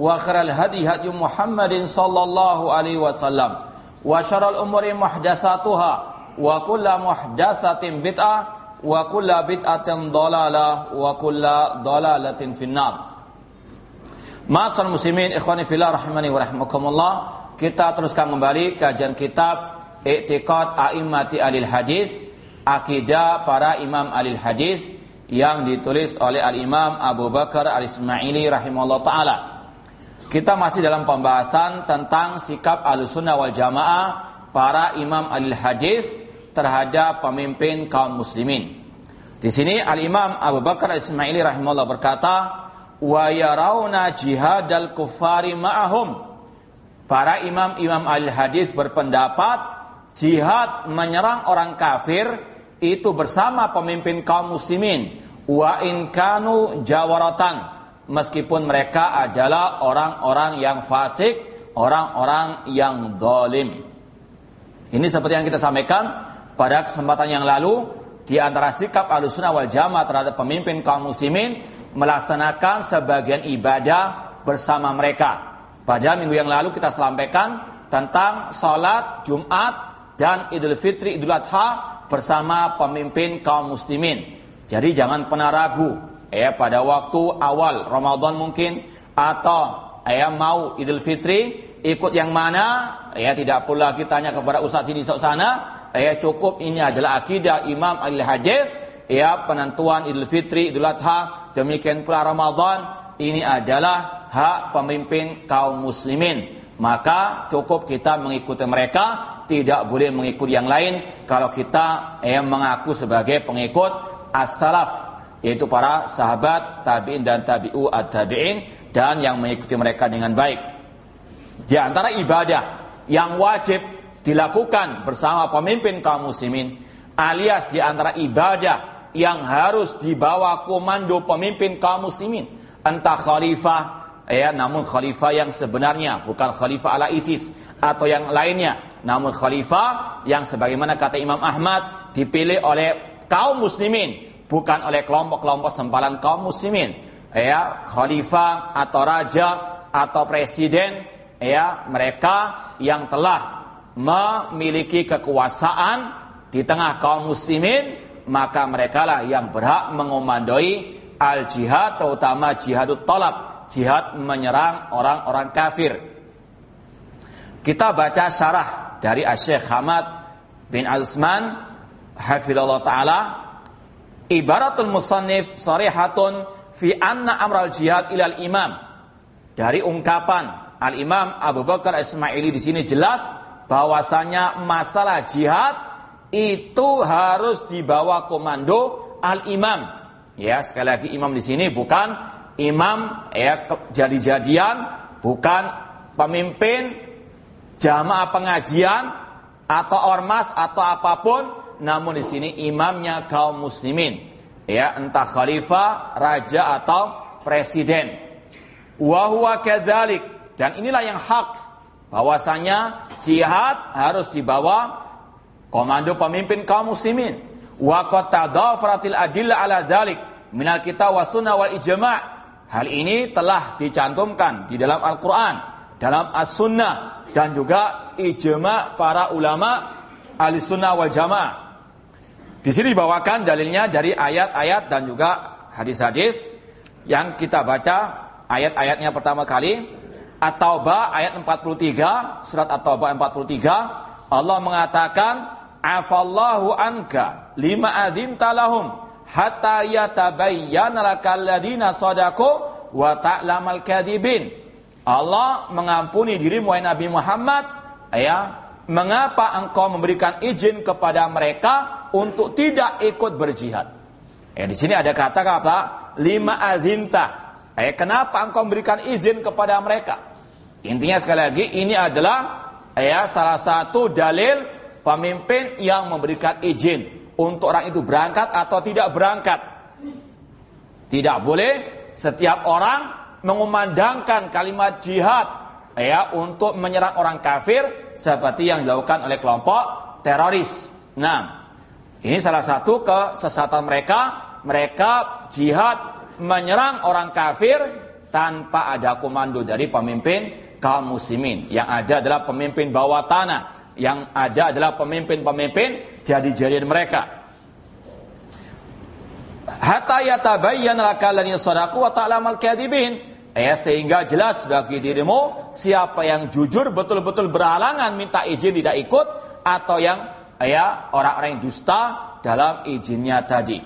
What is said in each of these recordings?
وخير الهدي هدي محمد صلى الله عليه وسلم وشر الأمور محدثاتها وكل محدثة بدعة wa kulla bid'atin dhalalah wa kulla dhalalatin finnar. Ma'asal muslimin ikhwani fillah rahimani wa rahmakumullah. Kita teruskan kembali kajian kitab I'tiqad A'immati Alil Hadis, akidah para imam alil hadis yang ditulis oleh Al-Imam Abu Bakar Al-Ismaili rahimahullah taala. Kita masih dalam pembahasan tentang sikap Ahlussunnah wal Jamaah para imam alil hadis terhadap pemimpin kaum muslimin. Di sini Al-Imam Abu Bakar Ismaili rahimahullah berkata, "Wa yarawna jihadal kuffari ma'ahum." Para imam-imam al-hadis berpendapat jihad menyerang orang kafir itu bersama pemimpin kaum muslimin wa in kanu jawaratan meskipun mereka adalah orang-orang yang fasik, orang-orang yang dolim. Ini seperti yang kita sampaikan pada kesempatan yang lalu di antara sikap Ahlussunnah wal Jamaah terhadap pemimpin kaum muslimin melaksanakan sebagian ibadah bersama mereka. Pada minggu yang lalu kita sampaikan tentang salat Jumat dan Idul Fitri Idul Adha bersama pemimpin kaum muslimin. Jadi jangan pernah ragu ya pada waktu awal Ramadan mungkin atau ya mau Idul Fitri ikut yang mana ya tidak pula kita tanya kepada ustaz sini ustaz sana ya cukup ini adalah akidah Imam Al-Hadis ya penentuan Idul Fitri Idul Adha demikian pula Ramadan ini adalah hak pemimpin kaum muslimin. Maka cukup kita mengikuti mereka tidak boleh mengikuti yang lain. Kalau kita ya mengaku sebagai pengikut as-salaf yaitu para sahabat tabi'in dan tabi'u at-tabi'in dan yang mengikuti mereka dengan baik. Di antara ibadah yang wajib dilakukan bersama pemimpin kaum muslimin alias di antara ibadah yang harus dibawa komando pemimpin kaum muslimin entah khalifah ya namun khalifah yang sebenarnya bukan khalifah ala ISIS atau yang lainnya namun khalifah yang sebagaimana kata Imam Ahmad dipilih oleh kaum muslimin bukan oleh kelompok-kelompok sempalan kaum muslimin. Ya khalifah atau raja atau presiden ya mereka yang telah memiliki kekuasaan di tengah kaum muslimin maka merekalah yang berhak mengomandoi al jihad terutama jihadut talab jihad menyerang orang-orang kafir. Kita baca syarah dari Syekh Hamad bin Al-Usman hafizallahu taala ibaratul musannif sarihatun fi anna amral jihad ilal imam dari ungkapan Al-Imam Abu Bakar Ismaili di sini jelas bahwasanya masalah jihad itu harus dibawa komando al-imam. Ya, sekali lagi imam di sini bukan imam ya jadi-jadian, bukan pemimpin jamaah pengajian atau ormas atau apa pun, namun di sini imamnya kaum muslimin. Ya, entah khalifah, raja atau presiden. Wa huwa dan inilah yang hak bahwasanya jihad harus dibawa komando pemimpin kaum muslimin. Wa qad tadafaratil adilla ala dzalik minal kitab was sunnah wal ijma'. Hal ini telah dicantumkan di dalam Al-Qur'an, dalam As-Sunnah dan juga ijma' para ulama ahli sunnah wal jamaah. Di sini dibawakan dalilnya dari ayat-ayat dan juga hadis-hadis yang kita baca. Ayat-ayatnya pertama kali At-Taubah ayat 43 surat At-Taubah 43 Allah mengatakan afallahu anka lima adim talahum hatta yatabayyana lakal ladina sadaqu wa ta'lamal kadibin. Allah mengampuni dirimu wahai Nabi Muhammad. Ya mengapa engkau memberikan izin kepada mereka untuk tidak ikut berjihad ya di sini ada kata kata lima azinta. Eh, kenapa engkau memberikan izin kepada mereka? Intinya sekali lagi ini adalah ya salah satu dalil pemimpin yang memberikan izin untuk orang itu berangkat atau tidak berangkat. Tidak boleh setiap orang mengumandangkan kalimat jihad ya untuk menyerang orang kafir seperti yang dilakukan oleh kelompok teroris. Nah, ini salah satu kesesatan mereka mereka jihad menyerang orang kafir tanpa ada komando dari pemimpin kaum muslimin. Yang ada adalah pemimpin bawah tanah. Yang ada adalah pemimpin-pemimpin jadi-jadian mereka. Hatta yatabayyan laka lan yasdaqu wa ta'lamal kadibin. Ya, sehingga jelas bagi dirimu siapa yang jujur betul-betul berhalangan minta izin tidak ikut atau yang ya orang-orang yang dusta dalam izinnya tadi.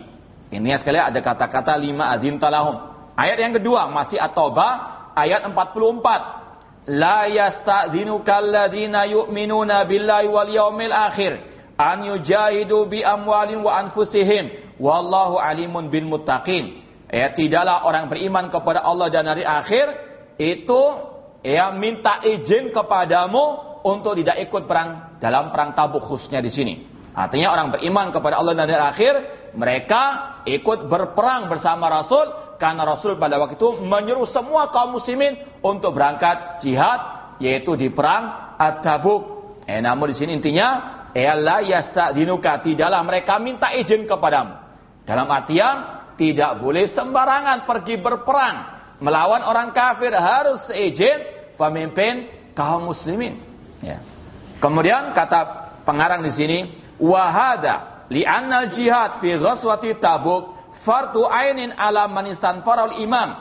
Ini sekali ada kata-kata lima adin talahum. Ayat yang kedua masih At-Taubah ayat 44. La yasta'dhinuka alladhina yu'minuna billahi wal yawmil akhir an yujahidu bi amwalin wa anfusihim wallahu alimun bil muttaqin. Ya tidaklah orang beriman kepada Allah dan hari akhir itu ya minta izin kepadamu untuk tidak ikut perang dalam perang Tabuk khususnya di sini. Artinya orang beriman kepada Allah dan hari akhir mereka ikut berperang bersama Rasul karena Rasul pada waktu itu menyuruh semua kaum muslimin untuk berangkat jihad yaitu di perang At-Tabuk. Eh, namun di sini intinya la yastadinuka tidaklah mereka minta izin kepadamu. Dalam artian tidak boleh sembarangan pergi berperang melawan orang kafir harus seizin pemimpin kaum muslimin. Ya. Kemudian kata pengarang di sini wahada li'anna jihad fi ghazwati Tabuk fardu ainin ala man istanfarul imam.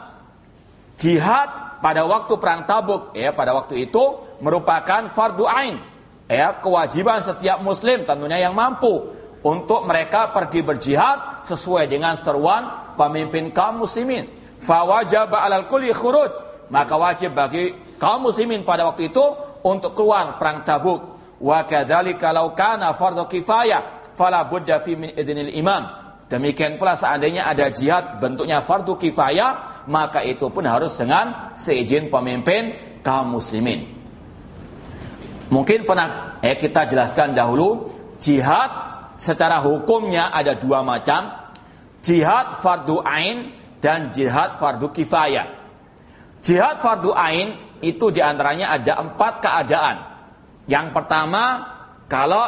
Jihad pada waktu perang Tabuk ya pada waktu itu merupakan fardu ain. Ya, kewajiban setiap muslim tentunya yang mampu untuk mereka pergi berjihad sesuai dengan seruan pemimpin kaum muslimin. Fawajib 'alal kulli khuruj. Maka wajib bagi kaum muslimin pada waktu itu untuk keluar perang Tabuk. Wa kadzalika law kana fardhu kifayah fala budda fi min idnil imam. Demikian pula seandainya ada jihad bentuknya fardu kifayah, maka itu pun harus dengan seizin pemimpin kaum muslimin. Mungkin pernah eh, kita jelaskan dahulu, jihad secara hukumnya ada dua macam. Jihad fardu ain dan jihad fardu kifayah. Jihad fardu ain itu di antaranya ada empat keadaan. Yang pertama, kalau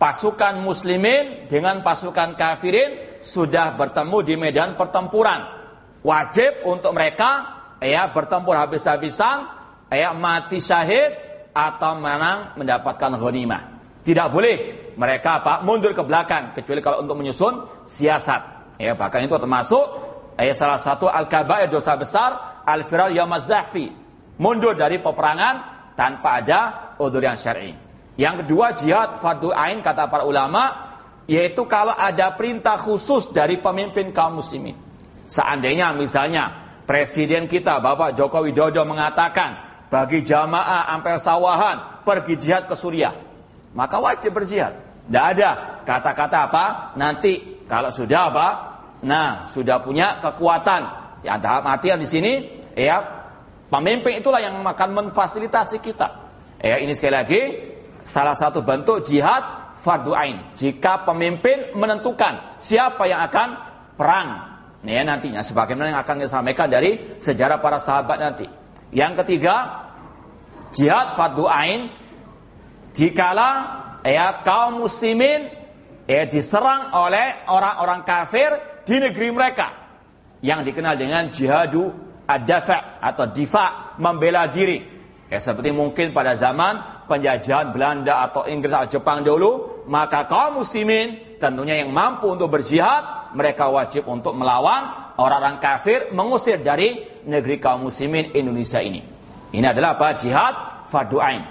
pasukan muslimin dengan pasukan kafirin sudah bertemu di medan pertempuran. Wajib untuk mereka ya bertempur habis-habisan, ya mati syahid atau menang mendapatkan ghanimah. Tidak boleh mereka apa mundur ke belakang kecuali kalau untuk menyusun siasat. Ya bahkan itu termasuk ya salah satu al-kabair dosa besar al-firar yamazahfi. Mundur dari peperangan tanpa ada udur yang syar'i. Yang kedua jihad fardu ain kata para ulama yaitu kalau ada perintah khusus dari pemimpin kaum muslimin. Seandainya misalnya presiden kita Bapak Joko Widodo mengatakan bagi jamaah ampel sawahan pergi jihad ke Suriah, maka wajib berjihad. Tidak ada kata-kata apa nanti kalau sudah apa, nah sudah punya kekuatan. Ya dalam artian di sini ya pemimpin itulah yang akan memfasilitasi kita. Ya ini sekali lagi salah satu bentuk jihad fardu ain. Jika pemimpin menentukan siapa yang akan perang. Ya nantinya sebagaimana yang akan disampaikan dari sejarah para sahabat nanti. Yang ketiga, jihad fardu ain Jikala ya kaum muslimin ya diserang oleh orang-orang kafir di negeri mereka yang dikenal dengan jihadu ad-dafa atau difa membela diri. Ya seperti mungkin pada zaman penjajahan Belanda atau Inggris atau Jepang dulu, maka kaum muslimin tentunya yang mampu untuk berjihad, mereka wajib untuk melawan orang-orang kafir mengusir dari negeri kaum muslimin Indonesia ini. Ini adalah apa? Jihad fardu ain.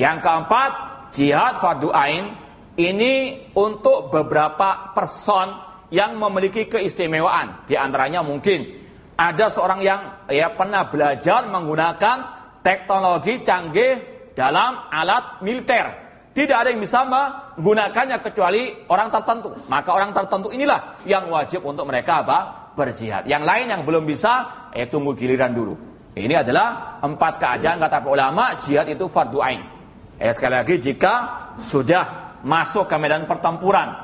Yang keempat, jihad fardu ain ini untuk beberapa person yang memiliki keistimewaan. Di antaranya mungkin ada seorang yang ya pernah belajar menggunakan teknologi canggih dalam alat militer. Tidak ada yang bisa menggunakannya kecuali orang tertentu. Maka orang tertentu inilah yang wajib untuk mereka apa? Berjihad. Yang lain yang belum bisa, eh tunggu giliran dulu. Ini adalah empat keadaan kata ulama jihad itu fardu ain. Eh, sekali lagi jika sudah masuk ke medan pertempuran.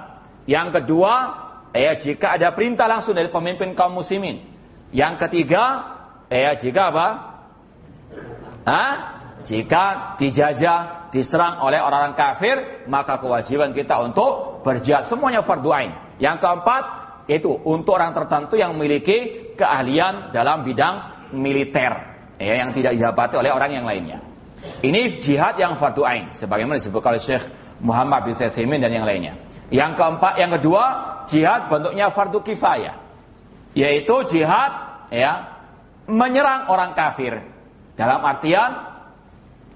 Yang kedua, eh, jika ada perintah langsung dari pemimpin kaum muslimin. Yang ketiga, eh, jika apa? Hah? Jika dijajah, diserang oleh orang-orang kafir, maka kewajiban kita untuk berjihad. Semuanya fardu ain. Yang keempat, itu untuk orang tertentu yang memiliki keahlian dalam bidang militer. Ya, yang tidak didapati oleh orang yang lainnya. Ini jihad yang fardu ain sebagaimana disebutkan oleh Syekh Muhammad bin Saimin dan yang lainnya. Yang keempat, yang kedua, jihad bentuknya fardu kifayah. Yaitu jihad ya menyerang orang kafir. Dalam artian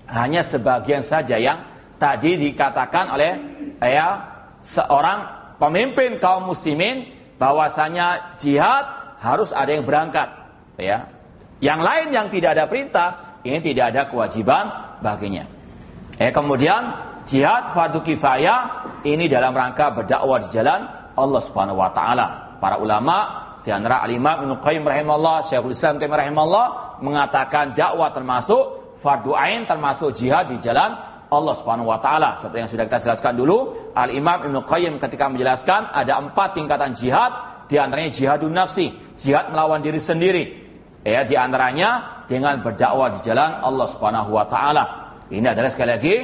hanya sebagian saja yang tadi dikatakan oleh ya seorang pemimpin kaum muslimin bahwasanya jihad harus ada yang berangkat ya. Yang lain yang tidak ada perintah ini tidak ada kewajiban baginya. Eh kemudian jihad fardu kifayah ini dalam rangka berdakwah di jalan Allah Subhanahu wa taala. Para ulama di antara Al-Imam Ibnu Qayyim rahimahullah, Syekhul Islam Taimiyah rahimahullah mengatakan dakwah termasuk fardu ain termasuk jihad di jalan Allah Subhanahu wa taala. Seperti yang sudah kita jelaskan dulu, Al-Imam Ibnu Qayyim ketika menjelaskan ada empat tingkatan jihad, di antaranya jihadun nafsi, jihad melawan diri sendiri. Ya, di antaranya dengan berdakwah di jalan Allah Subhanahu wa taala. Ini adalah sekali lagi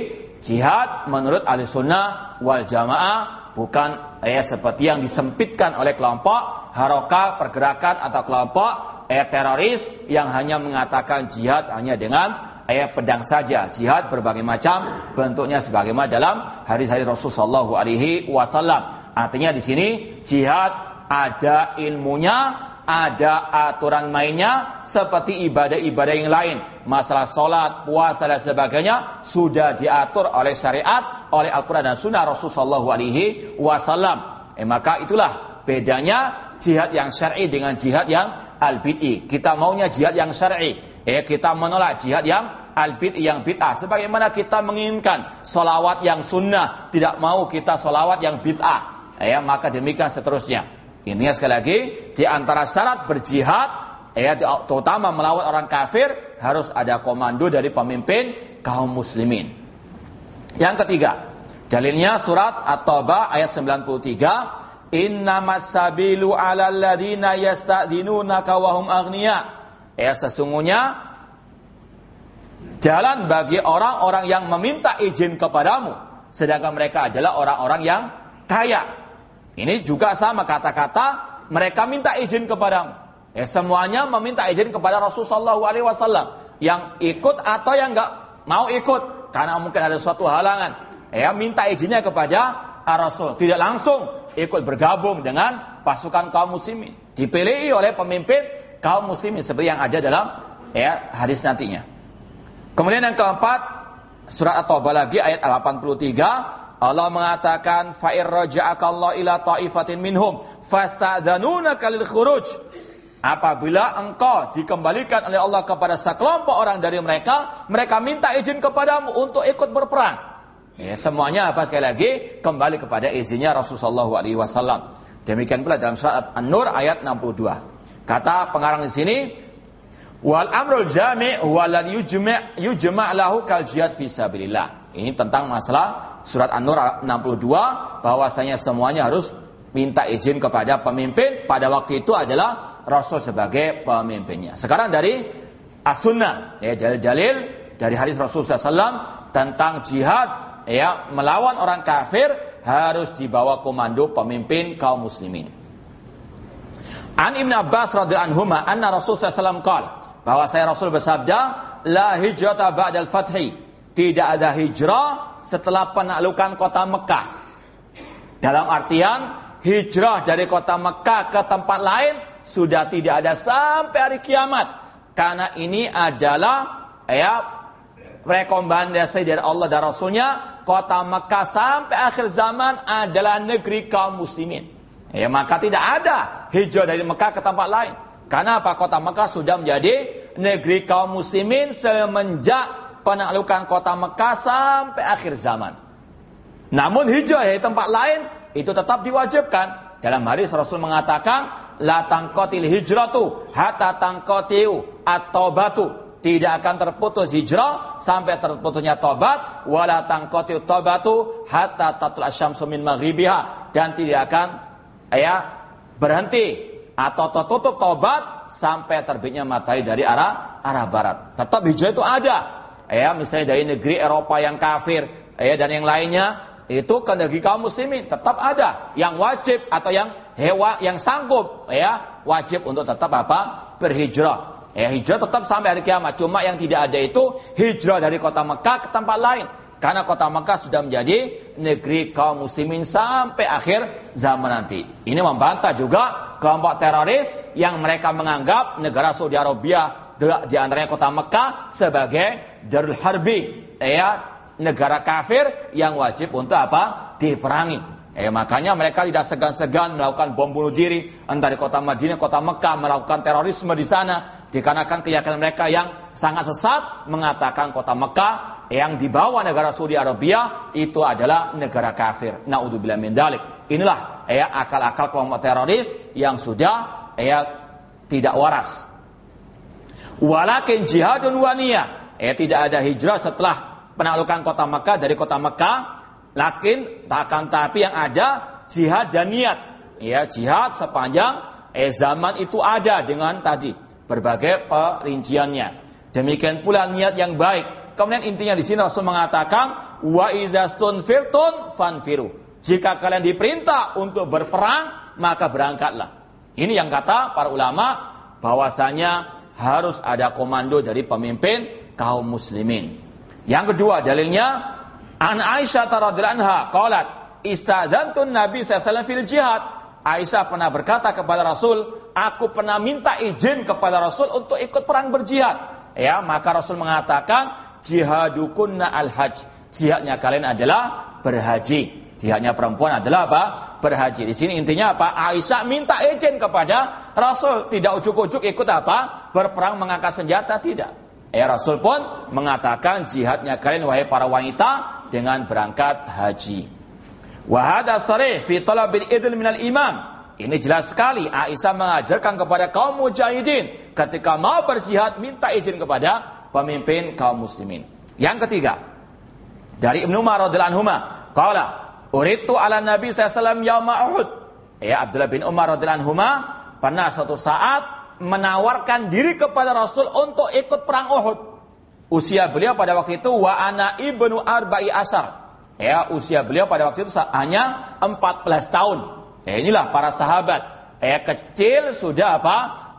jihad menurut ahli sunnah wal jamaah bukan ya seperti yang disempitkan oleh kelompok haroka pergerakan atau kelompok eh, teroris yang hanya mengatakan jihad hanya dengan eh, pedang saja jihad berbagai macam bentuknya sebagaimana dalam hari-hari Rasulullah Alaihi Wasallam artinya di sini jihad ada ilmunya ada aturan mainnya seperti ibadah-ibadah yang lain. Masalah sholat, puasa dan sebagainya sudah diatur oleh syariat, oleh Al-Quran dan Sunnah Rasulullah Alaihi Wasallam. Eh, maka itulah bedanya jihad yang syar'i dengan jihad yang al-bid'i. Kita maunya jihad yang syar'i. Eh, kita menolak jihad yang al-bid'i yang bid'ah. Sebagaimana kita menginginkan solawat yang sunnah, tidak mau kita solawat yang bid'ah. Eh, maka demikian seterusnya. Ini sekali lagi di antara syarat berjihad ya terutama melawan orang kafir harus ada komando dari pemimpin kaum muslimin. Yang ketiga, dalilnya surat At-Taubah ayat 93, "Innamas sabilu 'alal ladzina yasta'dinunaka wa hum aghnia." Ya sesungguhnya jalan bagi orang-orang yang meminta izin kepadamu sedangkan mereka adalah orang-orang yang kaya. Ini juga sama kata-kata mereka minta izin kepadamu. Ya, semuanya meminta izin kepada Rasulullah SAW yang ikut atau yang enggak mau ikut karena mungkin ada suatu halangan. Ya, minta izinnya kepada Rasul. Tidak langsung ikut bergabung dengan pasukan kaum muslimin. Dipilih oleh pemimpin kaum muslimin seperti yang ada dalam ya hadis nantinya. Kemudian yang keempat surat At-Taubah lagi ayat 83 Allah mengatakan fa'ir raja'akallahu ila ta'ifatin minhum fasta'dhanuna kalil khuruj. Apabila engkau dikembalikan oleh Allah kepada sekelompok orang dari mereka, mereka minta izin kepadamu untuk ikut berperang. Ya, semuanya apa sekali lagi kembali kepada izinnya Rasulullah SAW. Demikian pula dalam surat An-Nur ayat 62. Kata pengarang di sini, wal amrul jami' walan yujma' yujma' lahu kal jihad fi sabilillah. Ini tentang masalah surat An-Nur 62 bahwasanya semuanya harus minta izin kepada pemimpin pada waktu itu adalah Rasul sebagai pemimpinnya. Sekarang dari As-Sunnah, ya dalil-dalil dari hadis Rasul SAW tentang jihad ya melawan orang kafir harus dibawa komando pemimpin kaum muslimin. An Ibn Abbas radhiyallahu anhu anna Rasul sallallahu alaihi bahwa saya Rasul bersabda la hijrata ba'dal fathi tidak ada hijrah setelah penaklukan kota Mekah. Dalam artian hijrah dari kota Mekah ke tempat lain sudah tidak ada sampai hari kiamat. Karena ini adalah ya rekomendasi dari Allah dan Rasulnya kota Mekah sampai akhir zaman adalah negeri kaum muslimin. Ya, maka tidak ada hijrah dari Mekah ke tempat lain. Karena apa? Kota Mekah sudah menjadi negeri kaum muslimin semenjak penaklukan kota Mekah sampai akhir zaman. Namun hijrah dari tempat lain itu tetap diwajibkan. Dalam hadis Rasul mengatakan, la tangkotil hijratu hatta tangkotiu atau batu. Tidak akan terputus hijrah sampai terputusnya tobat. Wala tangkotiu tobatu hatta tatul asyamsu min maghribiha. Dan tidak akan ya berhenti atau tertutup tobat sampai terbitnya matahari dari arah arah barat. Tetap hijrah itu ada. Ya, misalnya dari negeri Eropa yang kafir, ya dan yang lainnya itu ke negeri kaum muslimin tetap ada yang wajib atau yang hewa yang sanggup ya wajib untuk tetap apa berhijrah. Ya hijrah tetap sampai hari kiamat. Cuma yang tidak ada itu hijrah dari kota Mekah ke tempat lain. Karena kota Mekah sudah menjadi negeri kaum muslimin sampai akhir zaman nanti. Ini membantah juga kelompok teroris yang mereka menganggap negara Saudi Arabia di antaranya kota Mekah sebagai Darul Harbi, ya negara kafir yang wajib untuk apa? diperangi. Eh, makanya mereka tidak segan-segan melakukan bom bunuh diri entah di kota Madinah, kota Mekah melakukan terorisme di sana dikarenakan keyakinan mereka yang sangat sesat mengatakan kota Mekah yang di bawah negara Saudi Arabia itu adalah negara kafir. Naudzubillah min dalik. Inilah ya akal-akal kelompok teroris yang sudah ya tidak waras. Walakin jihadun waniyah. Ya tidak ada hijrah setelah penaklukan kota Mekah dari kota Mekah Lakin takkan tapi yang ada jihad dan niat. Ya, jihad sepanjang eh, zaman itu ada dengan tadi berbagai perinciannya. Demikian pula niat yang baik. Kemudian intinya di sini Rasul mengatakan wa izastun firtun fanfiru. Jika kalian diperintah untuk berperang, maka berangkatlah. Ini yang kata para ulama bahwasanya harus ada komando dari pemimpin kaum muslimin. Yang kedua dalilnya An Aisyah radhiyallahu anha qalat istadzantun Nabi sallallahu fil jihad. Aisyah pernah berkata kepada Rasul, aku pernah minta izin kepada Rasul untuk ikut perang berjihad. Ya, maka Rasul mengatakan jihadukunna al-hajj. Jihadnya kalian adalah berhaji. Jihadnya perempuan adalah apa? Berhaji. Di sini intinya apa? Aisyah minta izin kepada Rasul, tidak ujuk-ujuk ikut apa? Berperang mengangkat senjata tidak. Ya Rasul pun mengatakan jihadnya kalian wahai para wanita dengan berangkat haji. Wahada sarih fi talabil idl minal imam. Ini jelas sekali Aisyah mengajarkan kepada kaum mujahidin ketika mau berjihad minta izin kepada pemimpin kaum muslimin. Yang ketiga, dari Ibnu Umar radhiyallahu anhu, qala uritu ala Nabi sallallahu yauma Uhud. Ya Abdullah bin Umar radhiyallahu anhu pernah suatu saat menawarkan diri kepada Rasul untuk ikut perang Uhud. Usia beliau pada waktu itu wa ana ibnu arba'i asar. Ya, usia beliau pada waktu itu hanya 14 tahun. Ya, inilah para sahabat. Ya, kecil sudah apa?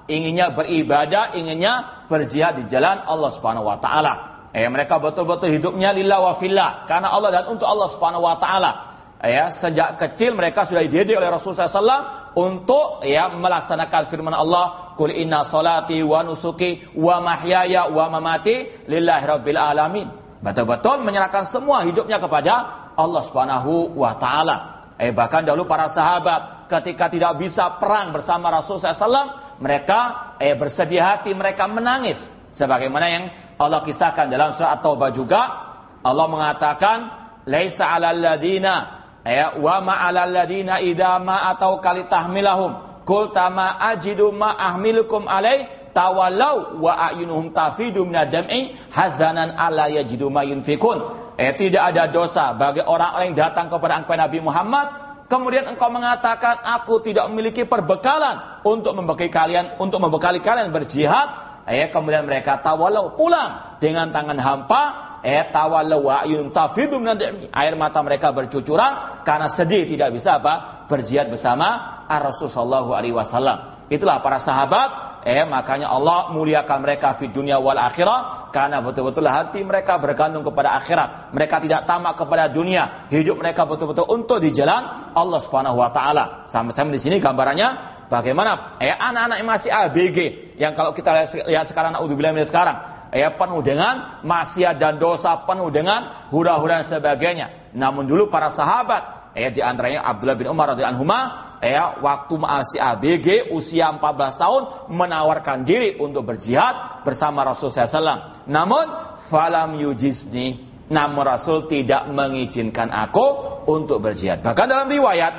Inginnya beribadah, inginnya berjihad di jalan Allah Subhanahu wa taala. Ya, mereka betul-betul hidupnya lillah wa fillah karena Allah dan untuk Allah Subhanahu wa taala. Ya, sejak kecil mereka sudah dididik oleh Rasulullah SAW untuk ya melaksanakan firman Allah Kul inna salati wa nusuki wa mahyaya wa mamati lillahi rabbil alamin. Betul-betul menyerahkan semua hidupnya kepada Allah Subhanahu wa taala. Eh bahkan dahulu para sahabat ketika tidak bisa perang bersama Rasul SAW, mereka eh bersedia hati, mereka menangis. Sebagaimana yang Allah kisahkan dalam surat At-Taubah juga, Allah mengatakan, "Laisa 'alal ladina ya wa ma 'alal ladina idza ma atau kali Qul tama ajidu ma ahmilukum alai tawalau wa ayunuhum tafidu minadam'i hazanan ala yajidu ma yunfikun. Eh tidak ada dosa bagi orang-orang yang datang kepada engkau Nabi Muhammad kemudian engkau mengatakan aku tidak memiliki perbekalan untuk membekali kalian untuk membekali kalian berjihad eh kemudian mereka tawalau pulang dengan tangan hampa air mata mereka bercucuran karena sedih tidak bisa apa? Berjihad bersama Ar-Rasul sallallahu alaihi wasallam. Itulah para sahabat. Eh makanya Allah muliakan mereka di dunia wal akhirah karena betul-betul hati mereka bergantung kepada akhirat. Mereka tidak tamak kepada dunia. Hidup mereka betul-betul untuk di jalan Allah Subhanahu wa taala. Sama-sama di sini gambarannya. Bagaimana? Eh anak-anak yang masih ABG yang kalau kita lihat sekarang naudzubillah sekarang ya penuh dengan maksiat dan dosa, penuh dengan hura-hura dan sebagainya. Namun dulu para sahabat, ya di antaranya Abdullah bin Umar radhiyallahu anhu, ya waktu masih ABG usia 14 tahun menawarkan diri untuk berjihad bersama Rasul SAW. Namun falam yujizni, namun Rasul tidak mengizinkan aku untuk berjihad. Bahkan dalam riwayat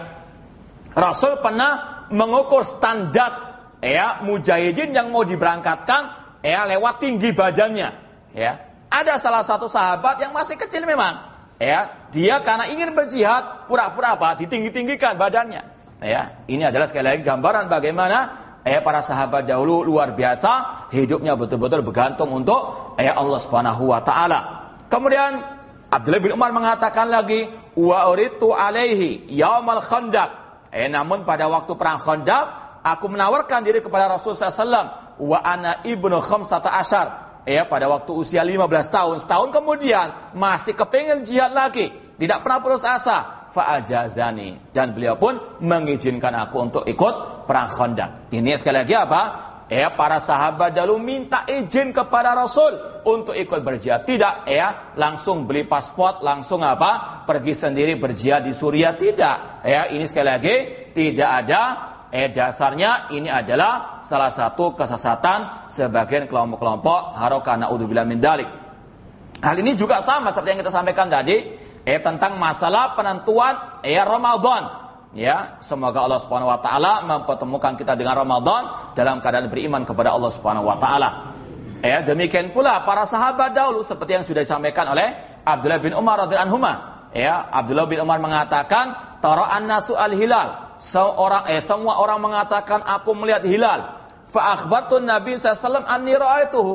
Rasul pernah mengukur standar ya mujahidin yang mau diberangkatkan ya lewat tinggi badannya. Ya. Ada salah satu sahabat yang masih kecil memang. Ya dia karena ingin berjihad pura-pura apa? Ditinggi-tinggikan badannya. Ya ini adalah sekali lagi gambaran bagaimana ya para sahabat dahulu luar biasa hidupnya betul-betul bergantung untuk ya Allah Subhanahu wa taala. Kemudian Abdullah bin Umar mengatakan lagi wa uritu alaihi yaumal khandaq. Eh namun pada waktu perang khandaq aku menawarkan diri kepada Rasulullah SAW wa ana ibnu khamsata asyar. Ya, pada waktu usia 15 tahun, setahun kemudian masih kepengen jihad lagi, tidak pernah putus asa. Fa'ajazani dan beliau pun mengizinkan aku untuk ikut perang Khandaq. Ini sekali lagi apa? Ya, para sahabat dahulu minta izin kepada Rasul untuk ikut berjihad. Tidak, ya, langsung beli paspor, langsung apa? Pergi sendiri berjihad di Suriah tidak. Ya, ini sekali lagi tidak ada eh dasarnya ini adalah salah satu kesesatan sebagian kelompok-kelompok harokah naudzubillah min dalik. Hal ini juga sama seperti yang kita sampaikan tadi eh tentang masalah penentuan eh Ramadan. Ya, semoga Allah Subhanahu wa taala mempertemukan kita dengan Ramadan dalam keadaan beriman kepada Allah Subhanahu wa taala. Ya, demikian pula para sahabat dahulu seperti yang sudah disampaikan oleh Abdullah bin Umar radhiyallahu anhu. Ya, Abdullah bin Umar mengatakan, "Tara an-nasu al-hilal." Seorang eh semua orang mengatakan aku melihat hilal. Fa akhbartu Nabi sallallahu anni ra'aituhu.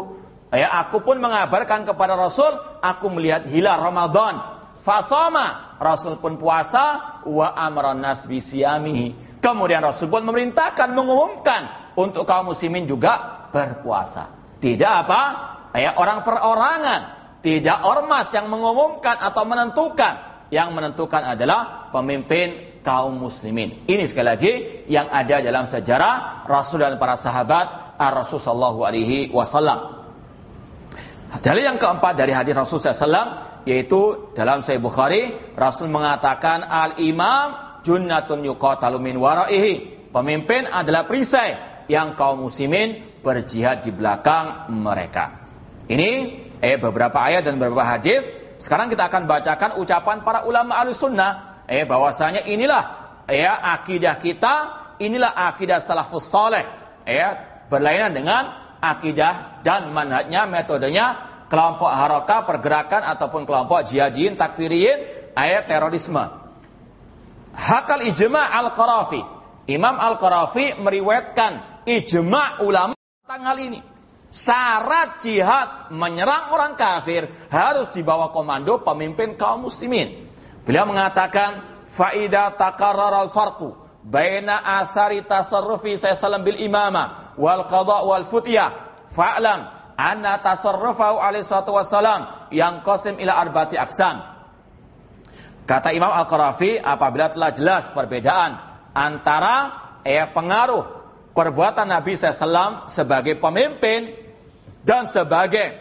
Ya, aku pun mengabarkan kepada Rasul, aku melihat hilal Ramadan. Fasama, Rasul pun puasa wa amran nas bisiyamihi. Kemudian Rasul pun memerintahkan mengumumkan untuk kaum muslimin juga berpuasa. Tidak apa? Ya, orang perorangan, tidak ormas yang mengumumkan atau menentukan. Yang menentukan adalah pemimpin kaum muslimin. Ini sekali lagi yang ada dalam sejarah Rasul dan para sahabat Ar-Rasul sallallahu alaihi wasallam. Dalil yang keempat dari hadis Rasul SAW yaitu dalam Sahih Bukhari Rasul mengatakan al-imam junnatun yuqatalu min waraihi. Pemimpin adalah perisai yang kaum muslimin berjihad di belakang mereka. Ini eh beberapa ayat dan beberapa hadis. Sekarang kita akan bacakan ucapan para ulama al-sunnah eh bahwasanya inilah ya akidah kita, inilah akidah salafus saleh, ya berlainan dengan akidah dan manhajnya, metodenya kelompok haroka pergerakan ataupun kelompok jihadiin, takfiriyin, ayat terorisme. Hakal ijma al-Qarafi. Imam al-Qarafi meriwayatkan ijma ulama tentang hal ini. Syarat jihad menyerang orang kafir harus dibawa komando pemimpin kaum muslimin. Beliau mengatakan faida takarar al-farqu baina athari tasarrufi sallallahu bil imama wal qada wal futiyah fa'lam anna tasarrufahu alaihi salatu wassalam yang qasim ila arbati aqsam. Kata Imam Al-Qarafi apabila telah jelas perbedaan antara eh, pengaruh perbuatan Nabi SAW sebagai pemimpin dan sebagai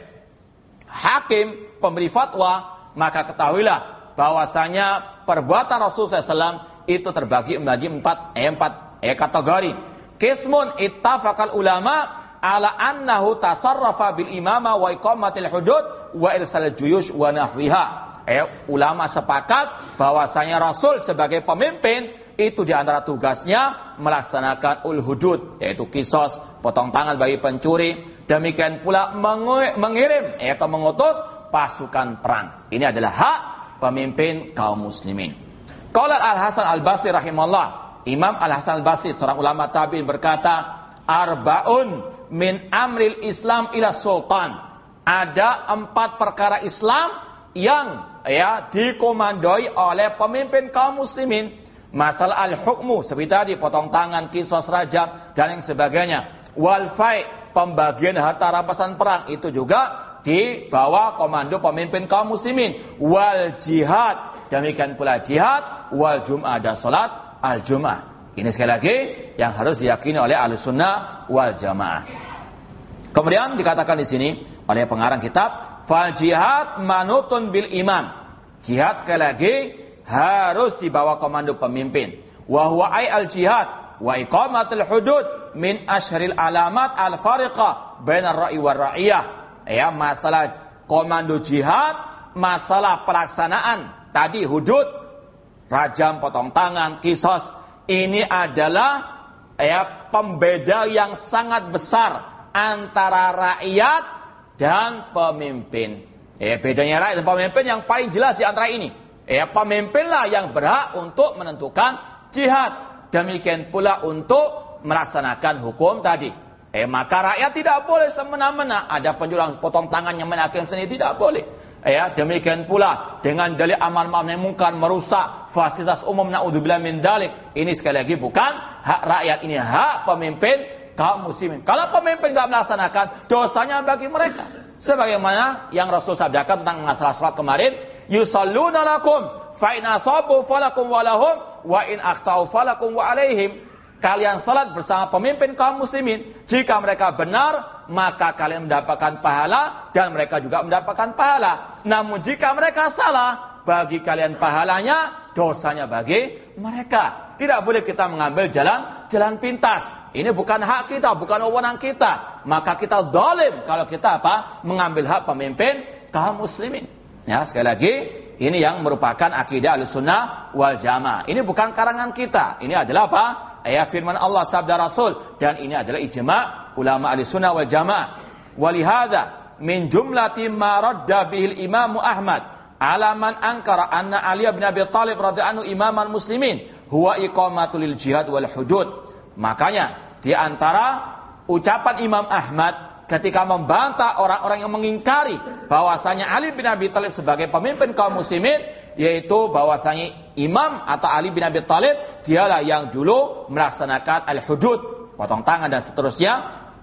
hakim pemberi fatwa maka ketahuilah bahwasanya perbuatan Rasul SAW itu terbagi menjadi empat, eh, empat eh, kategori. Kismun ittafaqal ulama ala annahu tasarrafa bil imama wa iqamatil hudud wa irsal juyush wa nahwiha. Eh, ulama sepakat bahwasanya Rasul sebagai pemimpin itu di antara tugasnya melaksanakan ul hudud yaitu kisos potong tangan bagi pencuri demikian pula mengirim atau mengutus pasukan perang ini adalah hak pemimpin kaum muslimin. Qala Al-Hasan Al-Basri rahimahullah, Imam Al-Hasan Al-Basri seorang ulama tabi'in berkata, "Arbaun min amril Islam ila sultan." ada empat perkara Islam yang ya dikomandoi oleh pemimpin kaum muslimin. Masalah al-hukmu seperti tadi potong tangan, kisos rajam dan yang sebagainya. Wal fight pembagian harta rampasan perang itu juga di bawah komando pemimpin kaum muslimin. Wal jihad demikian pula jihad wal jum'ah dan salat al jum'ah. Ini sekali lagi yang harus diyakini oleh ahli sunnah wal jamaah. Kemudian dikatakan di sini oleh pengarang kitab, fal jihad manutun bil imam. Jihad sekali lagi harus di bawah komando pemimpin. Wa huwa ay al jihad wa iqamatul hudud min asyril alamat al fariqa bainar ra'i war ra'iyah. Ya, masalah komando jihad, masalah pelaksanaan tadi hudud, rajam potong tangan, kisos. Ini adalah ya pembeda yang sangat besar antara rakyat dan pemimpin. Ya, bedanya rakyat dan pemimpin yang paling jelas di antara ini. Ya, pemimpinlah yang berhak untuk menentukan jihad. Demikian pula untuk melaksanakan hukum tadi. Eh, maka rakyat tidak boleh semena-mena ada penjualan potong tangan yang menakim sendiri tidak boleh. Ya, demikian pula dengan dalil amal ma'ruf yang mungkar merusak fasilitas umum naudzubillah min dalik. Ini sekali lagi bukan hak rakyat, ini hak pemimpin kaum muslimin. Kalau pemimpin tidak melaksanakan, dosanya bagi mereka. Sebagaimana yang Rasul sabdakan tentang masalah salat kemarin, yusalluna lakum fa in asabu falakum wa lahum wa in akhtau falakum wa alaihim. Kalian salat bersama pemimpin kaum muslimin. Jika mereka benar, maka kalian mendapatkan pahala dan mereka juga mendapatkan pahala. Namun jika mereka salah, bagi kalian pahalanya, dosanya bagi mereka. Tidak boleh kita mengambil jalan jalan pintas. Ini bukan hak kita, bukan wewenang kita. Maka kita dolim kalau kita apa? Mengambil hak pemimpin kaum muslimin. Ya, sekali lagi, ini yang merupakan akidah al-sunnah wal jamaah. Ini bukan karangan kita. Ini adalah apa? Ayat firman Allah sabda Rasul. Dan ini adalah ijma' ulama al-sunnah wal jamaah. Walihada min jumlati ma radda bihil imamu Ahmad. Alaman angkara anna Ali bin Abi Talib radhiyallahu imaman muslimin huwa iqamatul jihad wal hudud. Makanya di antara ucapan Imam Ahmad ketika membantah orang-orang yang mengingkari bahwasanya Ali bin Abi Thalib sebagai pemimpin kaum muslimin yaitu bahwasanya imam atau Ali bin Abi Thalib dialah yang dulu melaksanakan al-hudud, potong tangan dan seterusnya.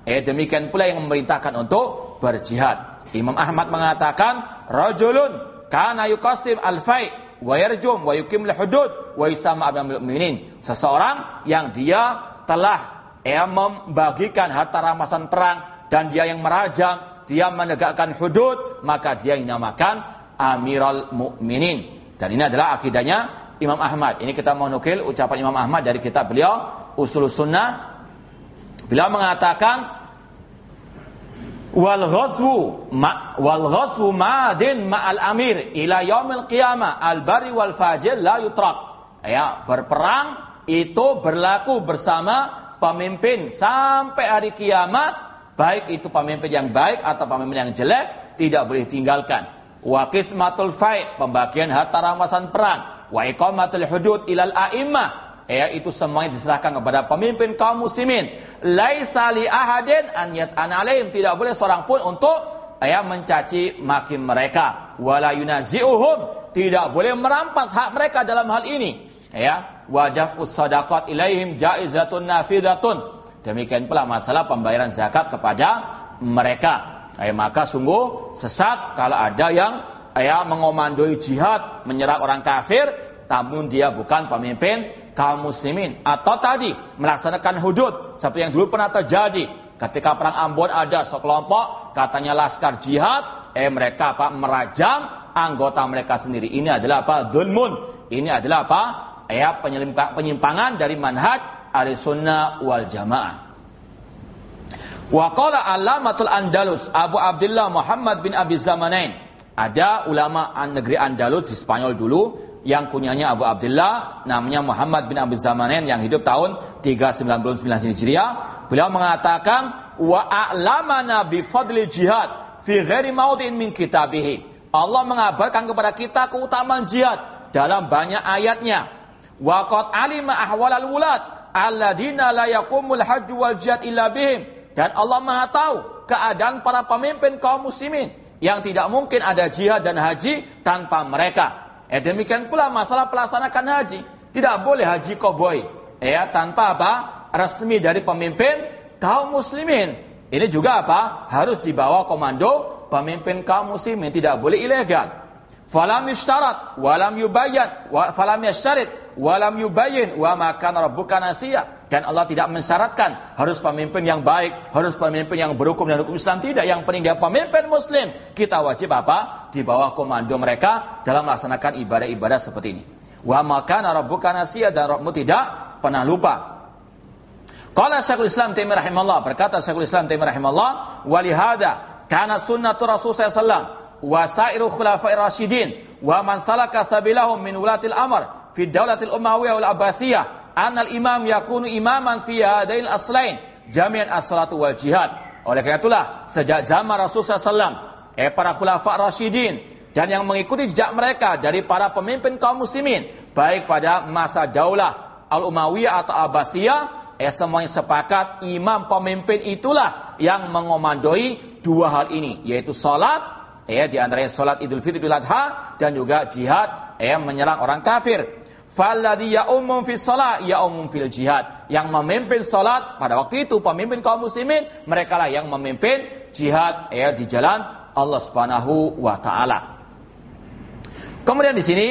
Eh demikian pula yang memerintahkan untuk berjihad. Imam Ahmad mengatakan rajulun Kana yukasim al-fai wa yarjum wa yukim hudud wa yusama abdul mu'minin. Seseorang yang dia telah ya, membagikan harta rampasan perang dan dia yang merajam, dia menegakkan hudud, maka dia yang dinamakan Amiral Mukminin. Dan ini adalah akidahnya Imam Ahmad. Ini kita mau nukil ucapan Imam Ahmad dari kitab beliau Usul Sunnah. Beliau mengatakan wal ghazwu ma wal ghazwu madin ma'al amir ila yaumil qiyamah al bari wal fajir la yutrak ya berperang itu berlaku bersama pemimpin sampai hari kiamat baik itu pemimpin yang baik atau pemimpin yang jelek tidak boleh tinggalkan wa qismatul fai pembagian harta rampasan perang wa iqamatul hudud ilal a'immah ya itu semuanya diserahkan kepada pemimpin kaum muslimin. Laisa li ahadin an yat'an alaihim tidak boleh seorang pun untuk ya mencaci maki mereka. Wala yunazi'uhum tidak boleh merampas hak mereka dalam hal ini. Ya wajah usadaqat ilaihim jaizatun nafidatun demikian pula masalah pembayaran zakat kepada mereka. Ya, maka sungguh sesat kalau ada yang ya mengomandoi jihad menyerang orang kafir namun dia bukan pemimpin kaum muslimin. Atau tadi melaksanakan hudud seperti yang dulu pernah terjadi. Ketika perang Ambon ada sekelompok katanya laskar jihad eh mereka apa merajam anggota mereka sendiri. Ini adalah apa? Dulmun ini adalah apa? Ya penyimpangan dari manhaj ahli sunnah wal jamaah. Wa qala alamatul Andalus Abu Abdullah Muhammad bin Abi Zamanain. Ada ulama negeri Andalus di Spanyol dulu yang kunyanya Abu Abdullah namanya Muhammad bin Abu Zamanin yang hidup tahun 399 Hijriah. Beliau mengatakan wa a'lamana bi fadli jihad fi ghairi maudin min kitabihi. Allah mengabarkan kepada kita keutamaan jihad dalam banyak ayatnya. Wa qad alima ahwalal wulad alladzina la yaqumul hajj wal jihad illa bihim dan Allah Maha tahu keadaan para pemimpin kaum muslimin yang tidak mungkin ada jihad dan haji tanpa mereka. Ya demikian pula masalah pelaksanakan haji. Tidak boleh haji koboi. Ya tanpa apa? Resmi dari pemimpin kaum muslimin. Ini juga apa? Harus dibawa komando pemimpin kaum muslimin. Tidak boleh ilegal. Falam yushtarat, walam yubayyan, wa, falam yashtarit, walam yubayyin, wa makan rabbuka nasiya. Dan Allah tidak mensyaratkan harus pemimpin yang baik, harus pemimpin yang berhukum dan hukum Islam tidak. Yang penting dia pemimpin muslim. Kita wajib apa? Di bawah komando mereka dalam melaksanakan ibadah-ibadah seperti ini. Wa makan rabbuka nasiya dan Rabbmu tidak pernah lupa. Qala Syekhul Islam Taimiyah rahimahullah, berkata Syekhul Islam Taimiyah rahimahullah, "Walihada kana sunnatu Rasul sallallahu wa sairu khulafai rasyidin. Wa man salaka sabilahum min ulatil amr. Fi daulatil umayyah wal abbasiyah. Anal imam yakunu imaman fi hadail aslain. Jami'an as-salatu wal jihad. Oleh karena itulah sejak zaman Rasulullah SAW eh para khulafa rasyidin dan yang mengikuti jejak mereka dari para pemimpin kaum muslimin baik pada masa daulah al-umayyah atau abbasiyah eh semuanya sepakat imam pemimpin itulah yang mengomandoi dua hal ini yaitu salat ya di antaranya salat Idul Fitri Idul Adha dan juga jihad ya menyerang orang kafir. Falladhi ya'umum fi salat ya'umum fil jihad. Yang memimpin salat pada waktu itu pemimpin kaum muslimin, mereka lah yang memimpin jihad ya di jalan Allah Subhanahu wa taala. Kemudian di sini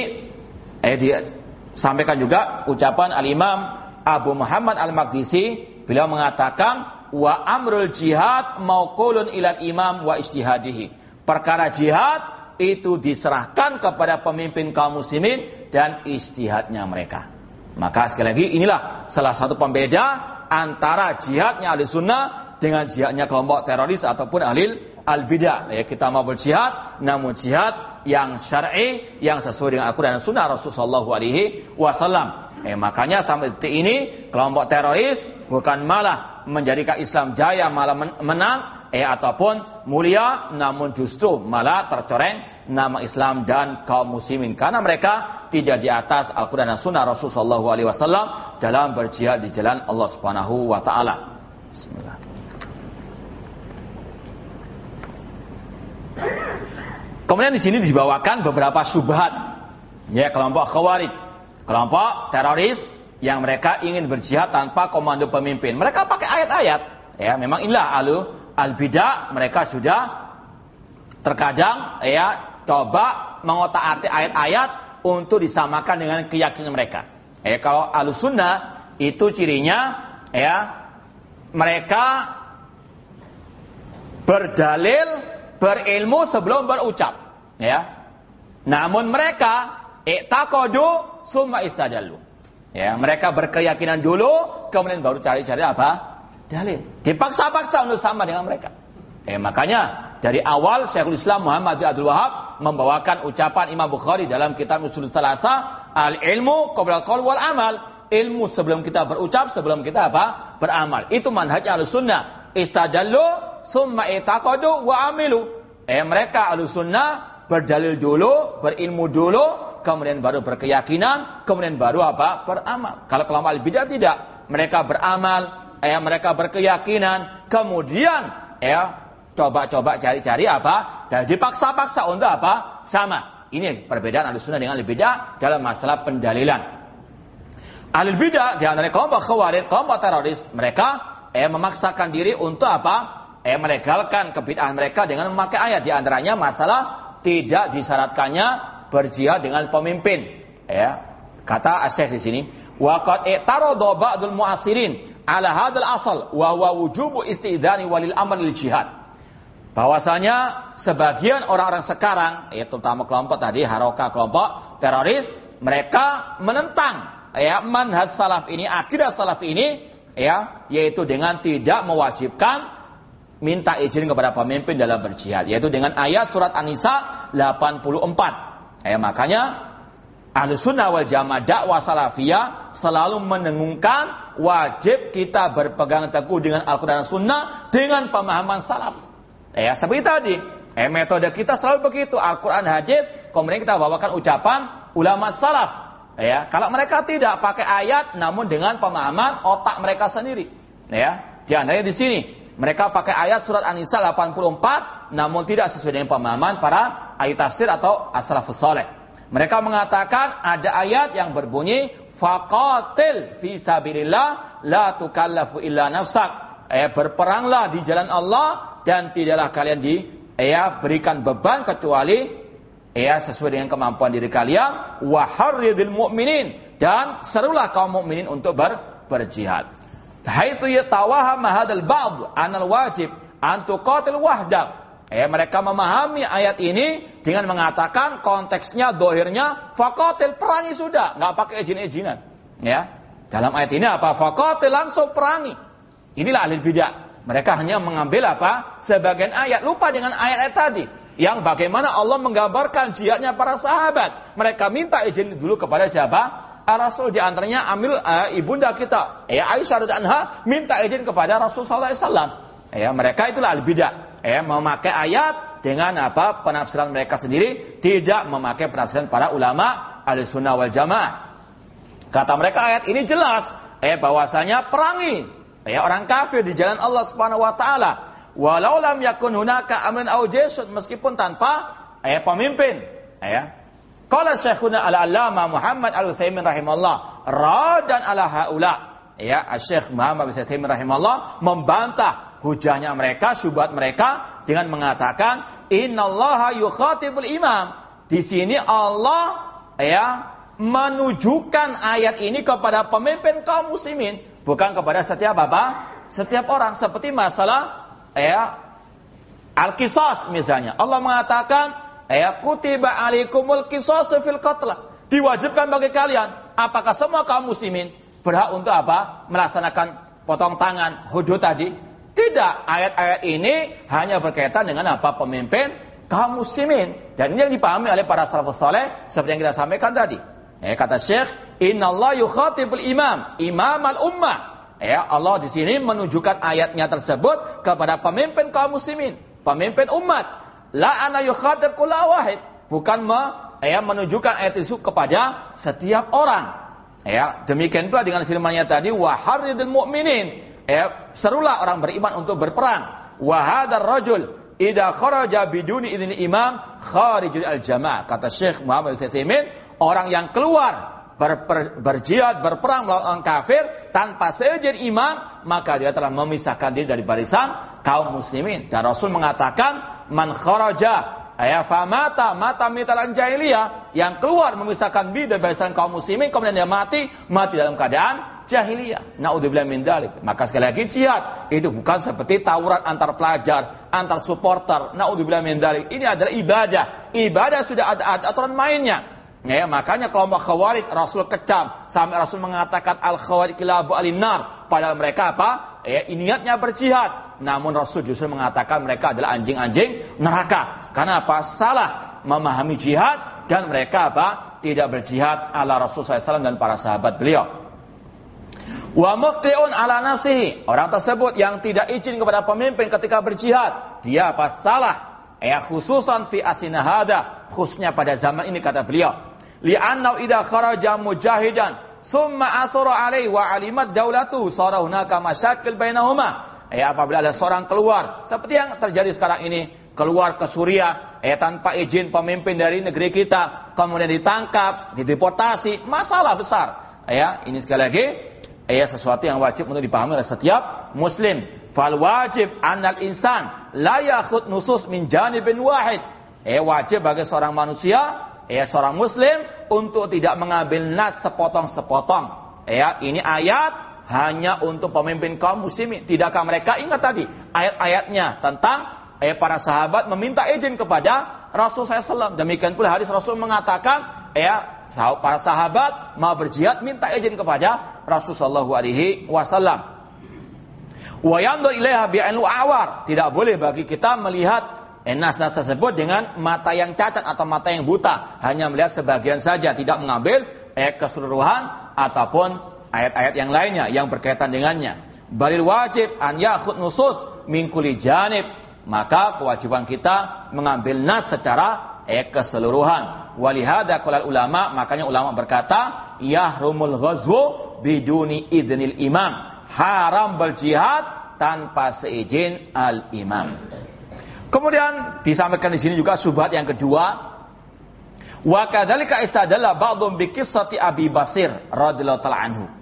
eh disampaikan juga ucapan Al-Imam Abu Muhammad Al-Maqdisi beliau mengatakan wa amrul jihad mauqulun ilal imam wa ijtihadihi perkara jihad itu diserahkan kepada pemimpin kaum muslimin dan istihadnya mereka. Maka sekali lagi inilah salah satu pembeda antara jihadnya ahli sunnah dengan jihadnya kelompok teroris ataupun ahli al-bidah. Ya, kita mau berjihad, namun jihad yang syar'i, yang sesuai dengan Al-Quran dan Sunnah Rasulullah Alaihi Wasallam. Eh, makanya sampai detik ini kelompok teroris bukan malah menjadikan Islam jaya malah menang, eh ataupun mulia namun justru malah tercoreng nama Islam dan kaum muslimin karena mereka tidak di atas Al-Qur'an dan Sunnah Rasulullah SAW dalam berjihad di jalan Allah Subhanahu wa taala. Bismillah. Kemudian di sini dibawakan beberapa syubhat ya kelompok khawarij, kelompok teroris yang mereka ingin berjihad tanpa komando pemimpin. Mereka pakai ayat-ayat. Ya, memang inilah alu al-bidah mereka sudah terkadang ya coba mengotak-atik ayat-ayat untuk disamakan dengan keyakinan mereka. Ya, kalau al-sunnah itu cirinya ya mereka berdalil, berilmu sebelum berucap, ya. Namun mereka i'taqadu summa istadallu. Ya, mereka berkeyakinan dulu, kemudian baru cari-cari apa? Dalil. Dipaksa-paksa untuk sama dengan mereka. Eh makanya dari awal Syekhul Islam Muhammad bin Abdul Wahab membawakan ucapan Imam Bukhari dalam kitab Usul Salasa, al ilmu qabla qaul wal amal. Ilmu sebelum kita berucap, sebelum kita apa? Beramal. Itu manhaj Ahlussunnah. Istadallu summa itaqadu wa amilu. Eh mereka Ahlussunnah berdalil dulu, berilmu dulu, kemudian baru berkeyakinan, kemudian baru apa? Beramal. Kalau kelompok al-bidah tidak, mereka beramal, ya mereka berkeyakinan, kemudian ya coba-coba cari-cari apa dan dipaksa-paksa untuk apa? Sama. Ini perbedaan ahli sunnah dengan ahli bidah dalam masalah pendalilan. Ahli bidah di antara kelompok khawarij, kelompok teroris, mereka eh memaksakan diri untuk apa? Eh melegalkan kebid'ahan mereka dengan memakai ayat di antaranya masalah tidak disyaratkannya berjihad dengan pemimpin. Ya. Kata Asyik di sini, waqad i'tarada ba'dul mu'asirin ala hadal asal wa huwa wujubu istidani walil amal lil jihad. Bahwasanya sebagian orang-orang sekarang, ya terutama kelompok tadi haroka kelompok teroris, mereka menentang ya manhaj salaf ini, akidah salaf ini ya yaitu dengan tidak mewajibkan minta izin kepada pemimpin dalam berjihad yaitu dengan ayat surat An-Nisa 84. Ya, makanya Ahlu sunnah wal jamaah dakwah salafiyah selalu menengungkan wajib kita berpegang teguh dengan Al-Quran dan Sunnah dengan pemahaman salaf. Ya, seperti tadi. Eh, metode kita selalu begitu. Al-Quran hadis, kemudian kita bawakan ucapan ulama salaf. Ya, kalau mereka tidak pakai ayat, namun dengan pemahaman otak mereka sendiri. Ya, di antaranya di sini. Mereka pakai ayat surat An-Nisa 84 namun tidak sesuai dengan pemahaman para ayat tafsir atau as-salafus saleh. Mereka mengatakan ada ayat yang berbunyi faqatil fi sabilillah la tukallafu illa nafsak. Eh berperanglah di jalan Allah dan tidaklah kalian di ya berikan beban kecuali ya sesuai dengan kemampuan diri kalian wa harridil mu'minin dan serulah kaum mukminin untuk ber, berjihad haitsu yatawaham hadzal ba'd anal wajib an tuqatil wahdak. Eh, mereka memahami ayat ini dengan mengatakan konteksnya dohirnya fakotil perangi sudah, nggak pakai izin-izinan. Ya, dalam ayat ini apa? Fakotil langsung perangi. Inilah ahli bidah. Mereka hanya mengambil apa? Sebagian ayat lupa dengan ayat-ayat tadi yang bagaimana Allah menggambarkan jihadnya para sahabat. Mereka minta izin dulu kepada siapa? Rasul di antaranya ambil uh, ibunda kita, ya Aisyah radhiyallahu anha minta izin kepada Rasul sallallahu alaihi wasallam. Ya, mereka itulah al-bidah. Ya, memakai ayat dengan apa? penafsiran mereka sendiri, tidak memakai penafsiran para ulama Ahlussunnah wal Jamaah. Kata mereka ayat ini jelas, eh bahwasanya perangi ya orang kafir di jalan Allah Subhanahu wa taala. Walau lam yakun hunaka amrun aw meskipun tanpa eh pemimpin, ya Qala Syekhuna Al-Allama Muhammad Al-Utsaimin rahimahullah, radan ala haula. Ya, Syekh Muhammad bin Utsaimin rahimahullah membantah hujahnya mereka, syubhat mereka dengan mengatakan innallaha yukhatibul imam. Di sini Allah ya menunjukkan ayat ini kepada pemimpin kaum muslimin, bukan kepada setiap apa? Setiap orang seperti masalah ya al-qisas misalnya. Allah mengatakan Ya kutiba alaikumul qisas fil qatla. Diwajibkan bagi kalian. Apakah semua kaum muslimin berhak untuk apa? Melaksanakan potong tangan hudud tadi? Tidak. Ayat-ayat ini hanya berkaitan dengan apa? Pemimpin kaum muslimin. Dan ini yang dipahami oleh para salafus saleh seperti yang kita sampaikan tadi. Ya, kata Syekh, Inna Allah yukhatibul imam, imam al-ummah. Ya, Allah di sini menunjukkan ayatnya tersebut kepada pemimpin kaum muslimin, pemimpin umat. La ana yukhatib kulla wahid. Bukan me, ya, menunjukkan ayat itu kepada setiap orang. Ya, demikian pula dengan firman-Nya tadi haridil mu'minin. Ya, serulah orang beriman untuk berperang. Wa hadzal rajul idza kharaja biduni idzni imam kharijul al jamaah. Kata Syekh Muhammad Al-Utsaimin, orang yang keluar ber, ber, berjihad, berperang melawan kafir tanpa seizin imam, maka dia telah memisahkan diri dari barisan kaum muslimin. Dan Rasul mengatakan, man kharaja ya famata mata mitalan jahiliyah yang keluar memisahkan bi dari barisan kaum muslimin kemudian dia mati mati dalam keadaan jahiliyah. Naudzubillah min dalik. Maka sekali lagi jihad itu bukan seperti tawuran antar pelajar, antar supporter. Naudzubillah min dalik. Ini adalah ibadah. Ibadah sudah ada, aturan mainnya. Ya, makanya kelompok khawarij Rasul kecam sampai Rasul mengatakan al khawarij kilabu alinar. Padahal mereka apa? Ya, niatnya berjihad. Namun Rasul justru mengatakan mereka adalah anjing-anjing neraka. Karena apa? Salah memahami jihad dan mereka apa? Tidak berjihad ala Rasul SAW dan para sahabat beliau. Wa muqti'un ala nafsihi. Orang tersebut yang tidak izin kepada pemimpin ketika berjihad. Dia apa? Salah. Ya khususan fi asina hada. Khususnya pada zaman ini kata beliau. Li'annau idha kharaja mujahidan. Summa asura alaih wa alimat daulatu. Sarahunaka masyakil bainahumah ya apabila ada seorang keluar seperti yang terjadi sekarang ini keluar ke Suriah ya tanpa izin pemimpin dari negeri kita kemudian ditangkap dideportasi masalah besar ya ini sekali lagi ya sesuatu yang wajib untuk dipahami oleh setiap muslim fal wajib anal insan la yakhud nusus min janibin wahid ya wajib bagi seorang manusia ya seorang muslim untuk tidak mengambil nas sepotong-sepotong ya ini ayat hanya untuk pemimpin kaum muslimin. Tidakkah mereka ingat tadi ayat-ayatnya tentang eh, para sahabat meminta izin kepada Rasul SAW. Demikian pula hadis Rasul mengatakan, ya para sahabat mau berjihad minta izin kepada Rasul Shallallahu Alaihi Wasallam. Wayandur ilaiha bi'anlu awar. Tidak boleh bagi kita melihat nas-nas tersebut dengan mata yang cacat atau mata yang buta. Hanya melihat sebagian saja, tidak mengambil eh, keseluruhan ataupun ayat-ayat yang lainnya yang berkaitan dengannya. Balil wajib an yakhud nusus min kulli janib. Maka kewajiban kita mengambil nas secara eh, keseluruhan. Walihada qala ulama, makanya ulama berkata, yahrumul ghazwu biduni idnil imam. Haram berjihad tanpa seizin al-imam. Kemudian disampaikan di sini juga subhat yang kedua. Wa kadzalika istadalla ba'dhum bi qissati Abi Basir radhiyallahu anhu.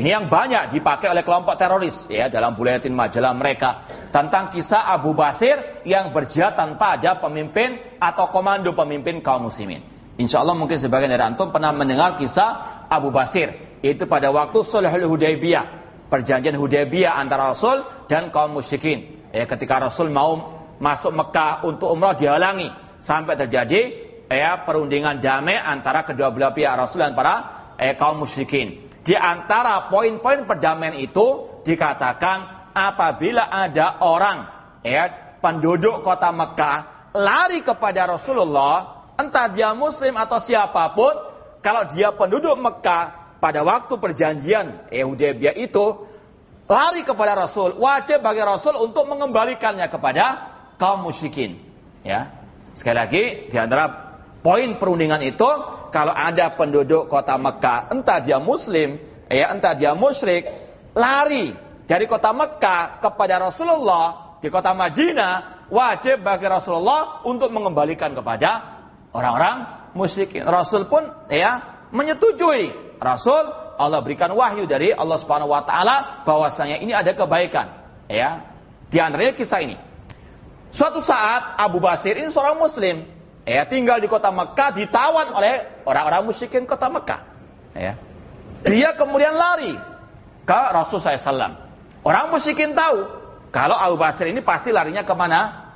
Ini yang banyak dipakai oleh kelompok teroris ya dalam buletin majalah mereka tentang kisah Abu Basir yang berjihad tanpa ada pemimpin atau komando pemimpin kaum muslimin. Insya Allah mungkin sebagian dari antum pernah mendengar kisah Abu Basir. Itu pada waktu Sulhul Hudaybiyah, perjanjian Hudaybiyah antara Rasul dan kaum musyrikin. Ya, ketika Rasul mau masuk Mekah untuk umrah dihalangi sampai terjadi ya perundingan damai antara kedua belah pihak Rasul dan para eh, kaum musyrikin. Di antara poin-poin perdamaian itu dikatakan apabila ada orang ya penduduk kota Mekah lari kepada Rasulullah, entah dia muslim atau siapa pun, kalau dia penduduk Mekah pada waktu perjanjian Hudaybiyah itu lari kepada Rasul, wajib bagi Rasul untuk mengembalikannya kepada kaum musyrikin. Ya. Sekali lagi di antara poin perundingan itu kalau ada penduduk kota Mekah, entah dia muslim, ya entah dia musyrik, lari dari kota Mekah kepada Rasulullah di kota Madinah, wajib bagi Rasulullah untuk mengembalikan kepada orang-orang musyrikin. Rasul pun ya menyetujui. Rasul Allah berikan wahyu dari Allah Subhanahu wa taala bahwasanya ini ada kebaikan, ya. Di antaranya kisah ini. Suatu saat Abu Basir ini seorang muslim, ya tinggal di kota Mekah ditawan oleh orang-orang musyrikin kota Mekah. Ya. Dia kemudian lari ke Rasul SAW orang musyrikin tahu kalau Abu Basir ini pasti larinya ke mana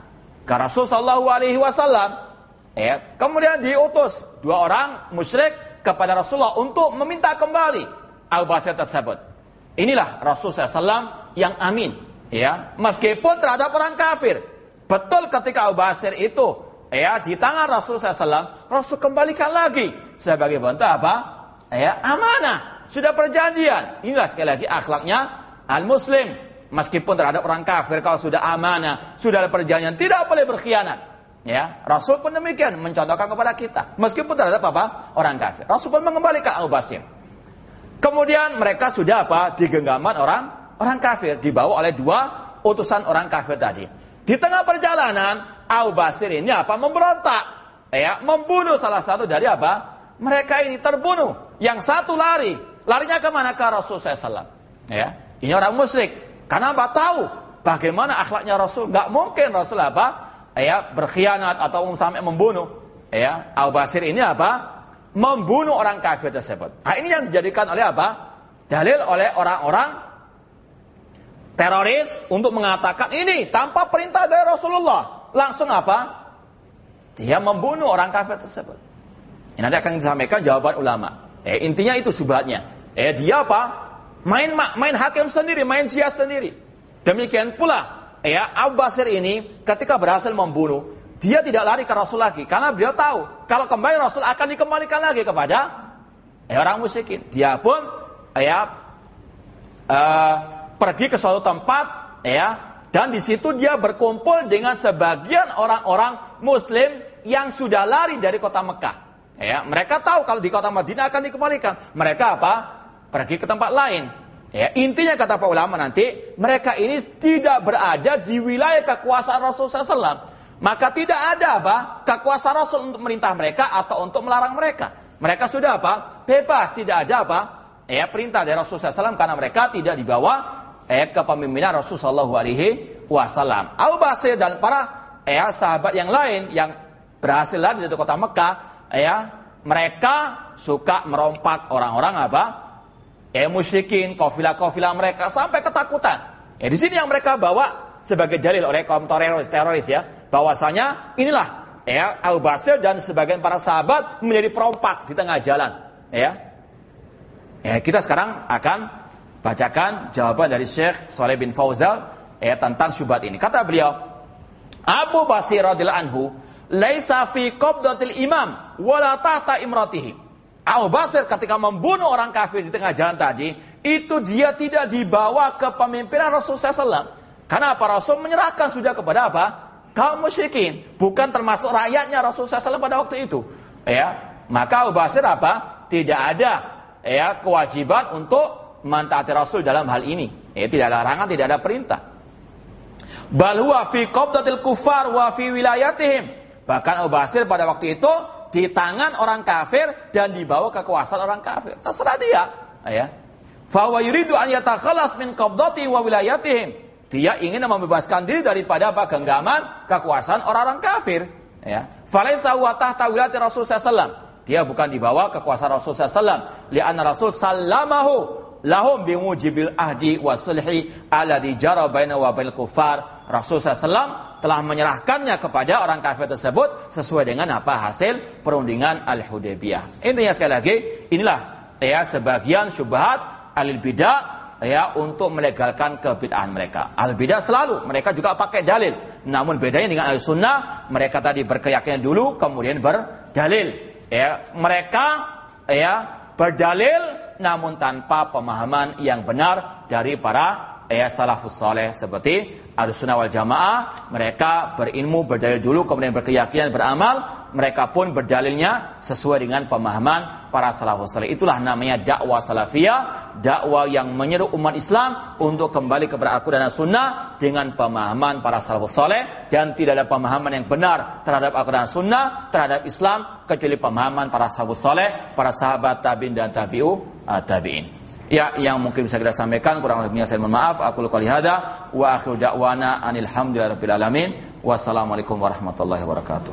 ke Rasul Shallallahu Alaihi Wasallam. Ya. Kemudian diutus dua orang musyrik kepada Rasulullah untuk meminta kembali Abu Basir tersebut. Inilah Rasul SAW yang amin. Ya. Meskipun terhadap orang kafir betul ketika Abu Basir itu ya di tangan Rasul SAW, Rasul kembalikan lagi sebagai bentuk apa? Ya, amanah. Sudah perjanjian. Inilah sekali lagi akhlaknya al-muslim. Meskipun terhadap orang kafir kalau sudah amanah, sudah ada perjanjian, tidak boleh berkhianat. Ya, Rasul pun demikian mencontohkan kepada kita. Meskipun terhadap apa? Orang kafir. Rasul pun mengembalikan Abu Basir. Kemudian mereka sudah apa? Di genggaman orang orang kafir dibawa oleh dua utusan orang kafir tadi. Di tengah perjalanan Abu Basir ini apa? Memberontak. Ya, membunuh salah satu dari apa? Mereka ini terbunuh. Yang satu lari. Larinya ke mana? Ke Rasul SAW. Ya, ini orang musyrik. Karena apa? Tahu bagaimana akhlaknya Rasul. Gak mungkin Rasul apa? Ya, berkhianat atau sampai membunuh. Ya, Abu Basir ini apa? Membunuh orang kafir tersebut. Nah, ini yang dijadikan oleh apa? Dalil oleh orang-orang teroris untuk mengatakan ini tanpa perintah dari Rasulullah langsung apa? Dia membunuh orang kafir tersebut. Ini nanti akan disampaikan jawaban ulama. Eh, intinya itu subhatnya. Eh, dia apa? Main main hakim sendiri, main jihad sendiri. Demikian pula, ya Abu Basir ini ketika berhasil membunuh, dia tidak lari ke Rasul lagi karena beliau tahu kalau kembali Rasul akan dikembalikan lagi kepada eh, orang musyrikin. Dia pun ya uh, pergi ke suatu tempat ya dan di situ dia berkumpul dengan sebagian orang-orang muslim yang sudah lari dari kota Mekah. Ya, mereka tahu kalau di kota Madinah akan dikembalikan. Mereka apa? Pergi ke tempat lain. Ya, intinya kata Pak ulama nanti, mereka ini tidak berada di wilayah kekuasaan Rasul SAW. Maka tidak ada apa? Kekuasaan Rasul untuk merintah mereka atau untuk melarang mereka. Mereka sudah apa? Bebas, tidak ada apa? Ya, perintah dari Rasul SAW karena mereka tidak dibawa eh, kepemimpinan Rasulullah Shallallahu Alaihi Wasallam. Abu Basir dan para ya sahabat yang lain yang berhasil lari dari kota Mekah, ya mereka suka merompak orang-orang apa? Ya musyrikin, kafilah-kafilah mereka sampai ketakutan. Ya di sini yang mereka bawa sebagai dalil oleh kaum teroris, teroris ya, bahwasanya inilah ya Abu Basir dan sebagian para sahabat menjadi perompak di tengah jalan. Ya, ya kita sekarang akan bacakan jawaban dari Syekh Saleh bin Fauzal ya tentang syubhat ini. Kata beliau, Abu Basir radhiyallahu anhu, "Laisa fi qabdatil imam wala tahta imratihi." Abu Basir ketika membunuh orang kafir di tengah jalan tadi, itu dia tidak dibawa ke pemimpinan Rasulullah SAW. Karena apa? Rasul menyerahkan sudah kepada apa? Kaum musyrikin. Bukan termasuk rakyatnya Rasulullah SAW pada waktu itu. Ya, Maka Abu Basir apa? Tidak ada ya kewajiban untuk mentaati Rasul dalam hal ini. Ya, tidak ada larangan, tidak ada perintah. Bal fi qabdatil kufar wa fi wilayatihim. Bahkan Abu Basir pada waktu itu di tangan orang kafir dan dibawa kekuasaan orang kafir. Terserah dia, ya. Fa wa yuridu an yatakhalas min qabdati wa wilayatihim. Dia ingin membebaskan diri daripada apa genggaman kekuasaan orang-orang kafir, ya. Falaisa wa tahta wilayati Rasul sallallahu Dia bukan di bawah kekuasaan Rasul sallallahu Li'anna Rasul sallamahu lahum bimujibil ahdi wa sulhi alladhi jara baina wa bainal kufar. Rasul sallallahu telah menyerahkannya kepada orang kafir tersebut sesuai dengan apa hasil perundingan Al-Hudaybiyah. Intinya sekali lagi, inilah ya sebagian syubhat alil bidah ya untuk melegalkan kebid'ahan mereka. Al bidah selalu mereka juga pakai dalil. Namun bedanya dengan al sunnah mereka tadi berkeyakinan dulu kemudian berdalil. Ya, mereka ya berdalil namun tanpa pemahaman yang benar dari para ya salafus saleh. Seperti Sunnah wal Jamaah, mereka berilmu, berdalil dulu, kemudian berkeyakinan, beramal, mereka pun berdalilnya sesuai dengan pemahaman para salafus saleh. Itulah namanya dakwah salafiyah, dakwah yang menyeru umat Islam untuk kembali kepada Al-Quran dan Sunnah dengan pemahaman para salafus saleh. Dan tidak ada pemahaman yang benar terhadap Al-Quran Sunnah, terhadap Islam kecuali pemahaman para salafus saleh, para sahabat tabi'in dan tabi'u tabi'in. Ya, yang mungkin bisa kita sampaikan kurang lebihnya saya mohon maaf. Aku luka lihada wa akhiru da'wana anil alamin. Wassalamualaikum warahmatullahi wabarakatuh.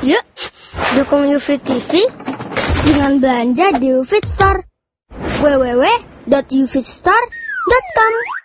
Yuk, dukung UFIT TV dengan belanja di UFIT Store. www.ufitstore.com